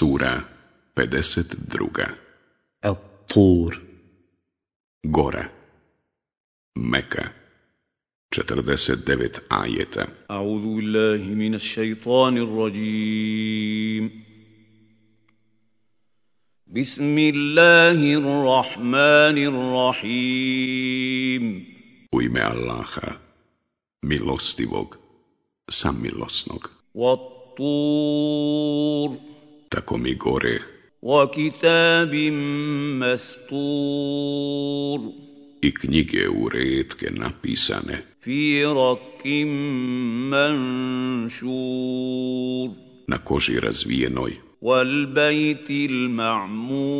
Sura 52. الطور Gora. Meka 49 ajeta. أعوذ بالله من الشيطان الرجيم بسم الله الرحمن الرحيم U ime Allaha, milostivog, samilosnog. والطور Tako mi gore وكتاب مسطور i knjige u redke napisane في رك منشور na koži razvijenoj والبيت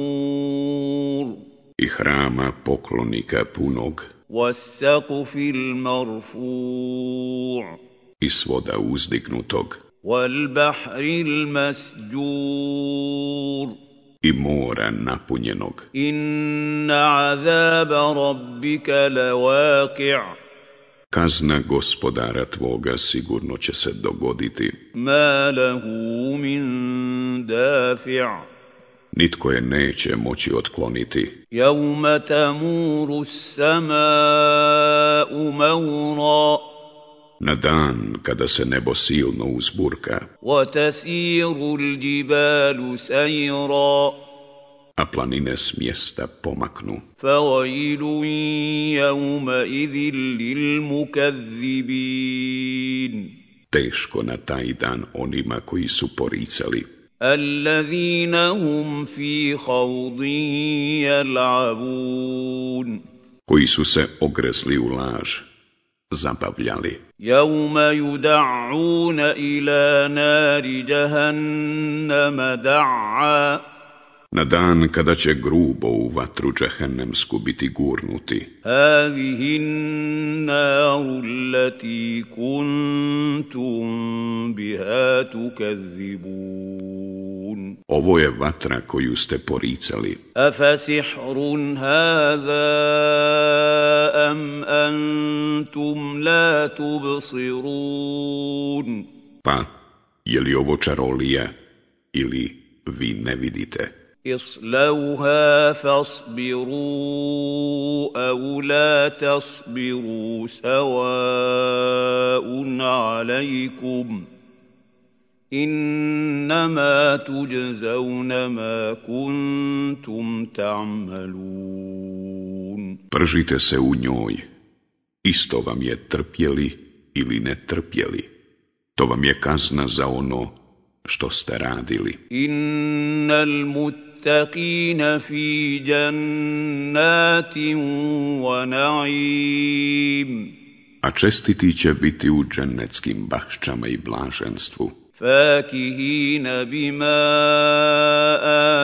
المعمور i hrama poklonika punog والسقف المرفوع i svoda uzdignutog والبحر المسجور i mora napunjenog. إن عذاب ربك لواقع Kazna gospodara tvoga sigurno će se dogoditi. ما له من دافع Nitko je neće moći otkloniti. يوم تمور السماء مورا Na dan kada se nebo silno uzburka, وتسير الجبال سيرا a planine s mjesta pomaknu. فويل يومئذ للمكذبين Teško na taj dan onima koji su poricali, الذين هم في خوض يلعبون koji su se ogrezli u laž, zabavljali. Jaume yuda'una ila nari jahannama da'a. Na dan kada će grubo u vatru džehennemsku biti gurnuti. Hadihi naru lati kuntum biha tukazibun. Ovo je vatra koju ste poricali. Afasihrun haza am antum la tubsirun. Pa, je li ovo čarolija ili vi ne vidite? Islauha fasbiru, au la tasbiru, savaun alaikum إنما تجزون ما كنتم تعملون Pržite se u njoj. Isto vam je trpjeli ili ne trpjeli. To vam je kazna za ono što ste radili. إن المتقين في جنات ونعيم A čestiti će biti u džennetskim bašćama i blaženstvu. فاكهين بما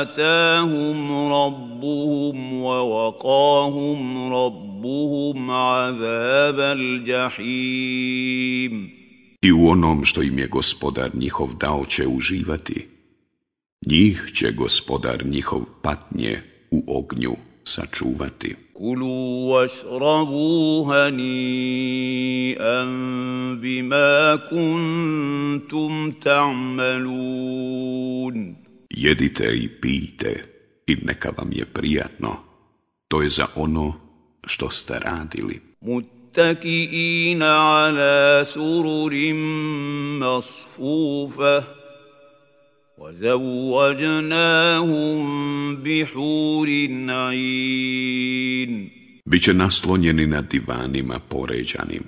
آتاهم ربهم ووقاهم ربهم عذاب الجحيم I u onom što im je gospodar njihov dao će uživati. Njih će gospodar njihov patnje u ognju sačuvati. Kulu vašrabu hani'an bima kuntum ta'malun. Jedite i pijte i neka vam je prijatno. To je za ono što ste radili. Muttaki'ina ala sururim masfufa. وزوجناهم بحور عين Biće naslonjeni na divanima poređanim,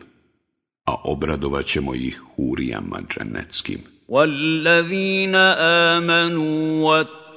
a obradovat ćemo ih hurijama dženeckim. والذين آمنوا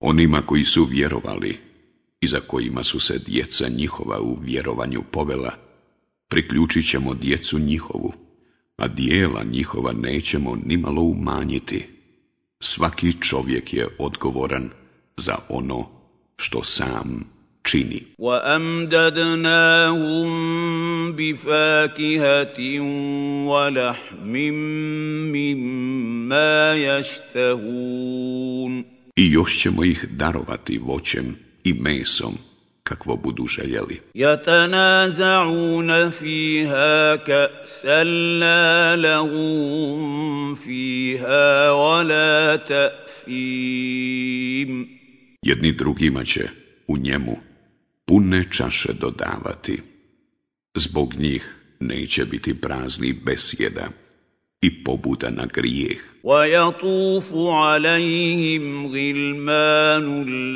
Onima koji su vjerovali i za kojima su se djeca njihova u vjerovanju povela, priključit ćemo djecu njihovu, a dijela njihova nećemo nimalo umanjiti. Svaki čovjek je odgovoran za ono što sam čini. وأمددناهم بفاكهة ولحم مما يشتهون i još ćemo ih darovati voćem i mesom kakvo budu željeli. Jedni drugima će u njemu pune čaše dodavati. Zbog njih neće biti prazni besjeda i pobuda na grijeh. ويطوف عليهم غلمان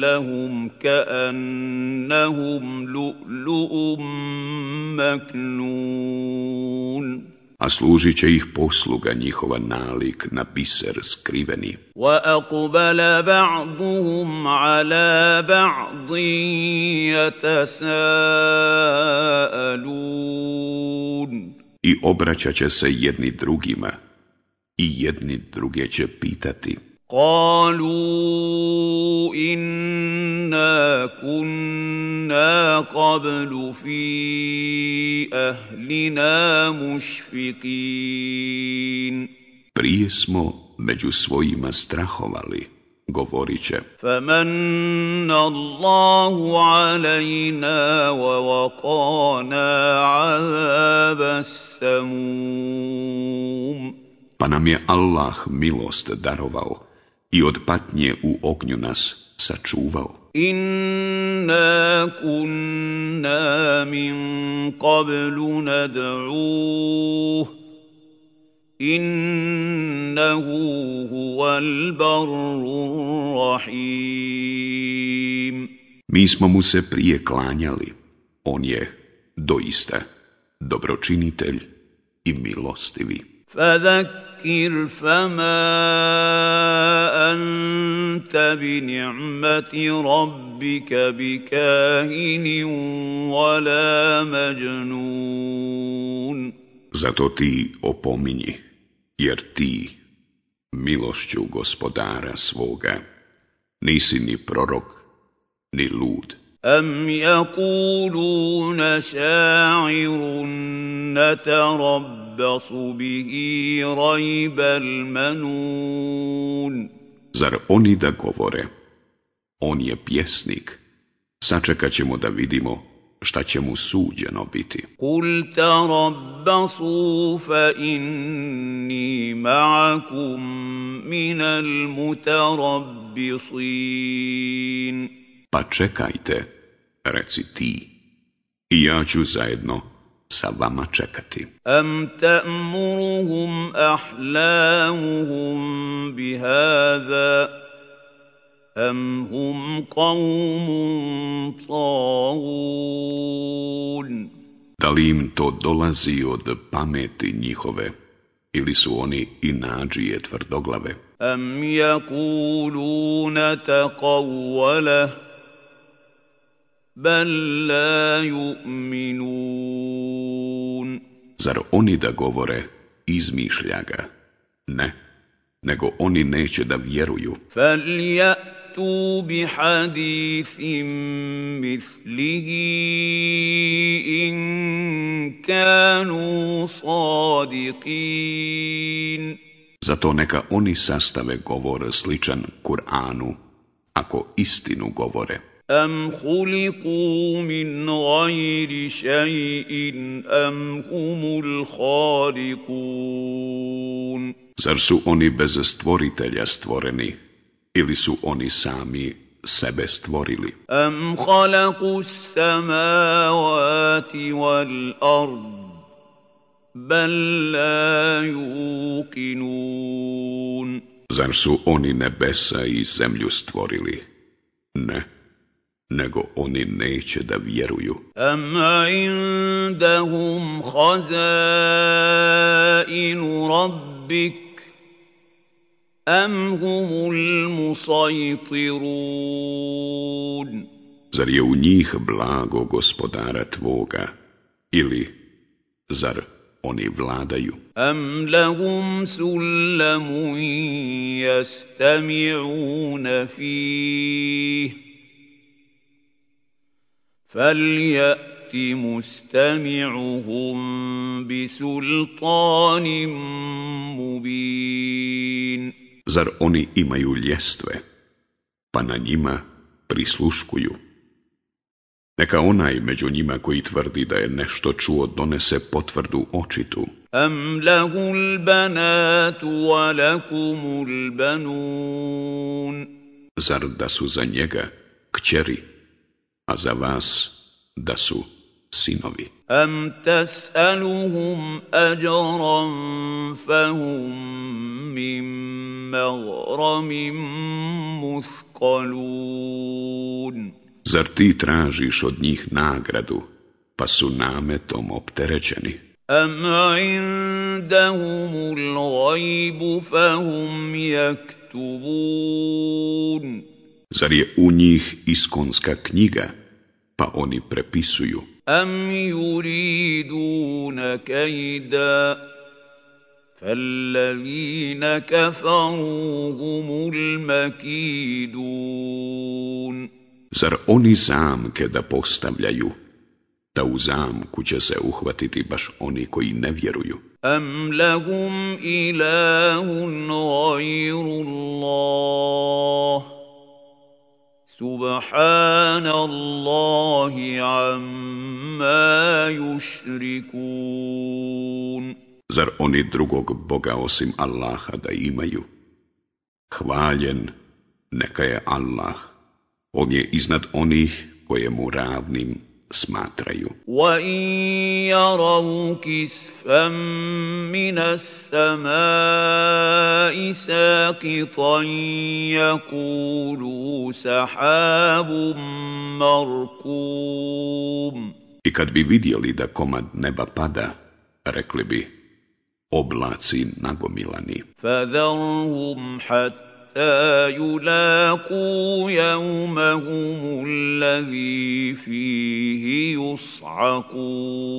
لهم كأنهم لؤلؤ مكنون A služit će ih posluga njihova nalik na biser skriveni. وأقبل بعضهم على بعض يتساءلون i obraćat će se jedni drugima i jedni druge će pitati. Kalu inna kunna qablu fi ahlina mušfikin. Prije smo među svojima strahovali govorit će. فمن الله علينا ووقانا عذاب السموم Pa nam je Allah milost darovao i od patnje u ognju nas sačuvao. إنا كنا من قبل ندعوه إنه هو البر الرحيم Mi smo mu se prije klanjali. On je doista dobročinitelj i milostivi. فذكر فما أنت بنعمة ربك بكاهن ولا مجنون Zato ti opominji, jer ti, milošću gospodara svoga, nisi ni prorok, ni lud. أم يقولون شاعر نتربص به ريب المنون Zar oni da govore, on je pjesnik, sačekat ćemo da vidimo šta će mu suđeno biti. Kul tarabbasu fa inni ma'akum minal mutarabbisin. Pa čekajte, reci ti, i ja ću zajedno sa vama čekati. Am ta'muruhum ahlamuhum bihada. أم هم قوم طاغون Da li im to dolazi od pameti njihove, ili su oni i nađije tvrdoglave? أم يقولون تقوله بل لا يؤمنون Zar oni da govore, izmišlja ga? Ne, nego oni neće da vjeruju. فليأتوا بحديث مثله إن كانوا صادقين Zato neka oni sastave govor sličan Kur'anu, ako istinu govore. أم خلقوا من غير شيء أم هم الخالقون Zar su oni bez stvoritelja stvoreni, ili su oni sami sebe stvorili. Am khalaku samavati wal ard, bal la yuqinun. Zar su oni nebesa i zemlju stvorili? Ne, nego oni neće da vjeruju. Am indahum khazainu rabbik, أم هم المسيطرون Zar je u njih blago gospodara tvoga, ili zar oni vladaju? أم لهم سلم يستمعون فيه فليأت مستمعهم بسلطان مبين Zar oni imaju ljestve, pa na njima prisluškuju? Neka onaj među njima koji tvrdi da je nešto čuo donese potvrdu očitu. Am lahul banatu wa lakumul banun. Zar da su za njega kćeri, a za vas da su sinovi. Am tas'aluhum ajran fahum mim مغرم مثقلون Zar ti tražiš od njih nagradu, pa su nametom opterećeni? أم عندهم الغيب فهم يكتبون Zar je u njih iskonska knjiga, pa oni prepisuju? أم يريدون كيدا فالذين كفروا هم المكيدون Zar oni zamke da postavljaju, da u zamku će se uhvatiti baš oni koji ne vjeruju? أم لهم إله غير الله سبحان الله عما يشركون Zar oni drugog Boga osim Allaha da imaju? Hvaljen neka je Allah. On je iznad onih koje mu ravnim smatraju. Wa in yaraw kisfan min as-samai saqitan yaqulu sahabun markum. I kad bi vidjeli da komad neba pada, rekli bi oblaci nagomilani. فذرهم حتى يلاقوا يومهم الذي فيه يصعقون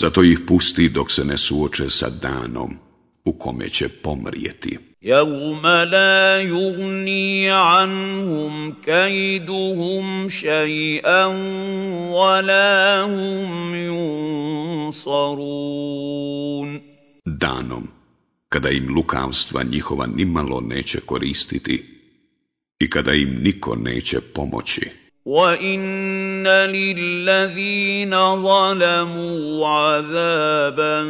Zato ih pusti dok se ne suoče sa danom u kome će pomrijeti. يوم لا يغني عنهم كيدهم شيئا ولا هم ينصرون Danom, kada im lukavstva njihova nimalo neće koristiti i kada im niko neće pomoći. وان للذين ظلموا عذابا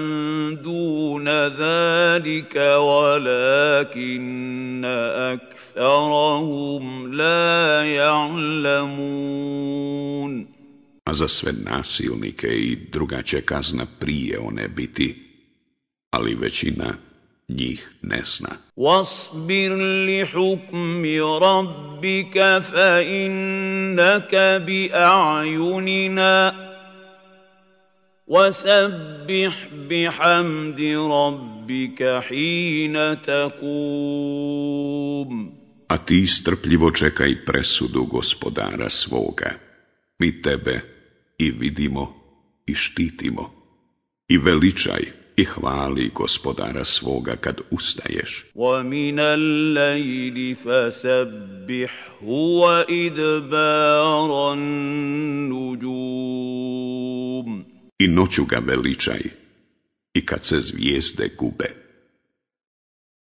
دون ذلك ولكن اكثرهم لا يعلمون A za sve nasilnike i druga će kazna prije one biti, ali većina njih nesna. Wasbir li hukmi rabbika fa innaka bi a'junina wasabbih bihamdi rabbika hina takum. A ti strpljivo čekaj presudu gospodara svoga. Mi tebe i vidimo i štitimo i veličaj i hvali gospodara svoga kad ustaješ. ومن الليل فسبحه وادبار النجوم I noću ga veličaj i kad se zvijezde gube.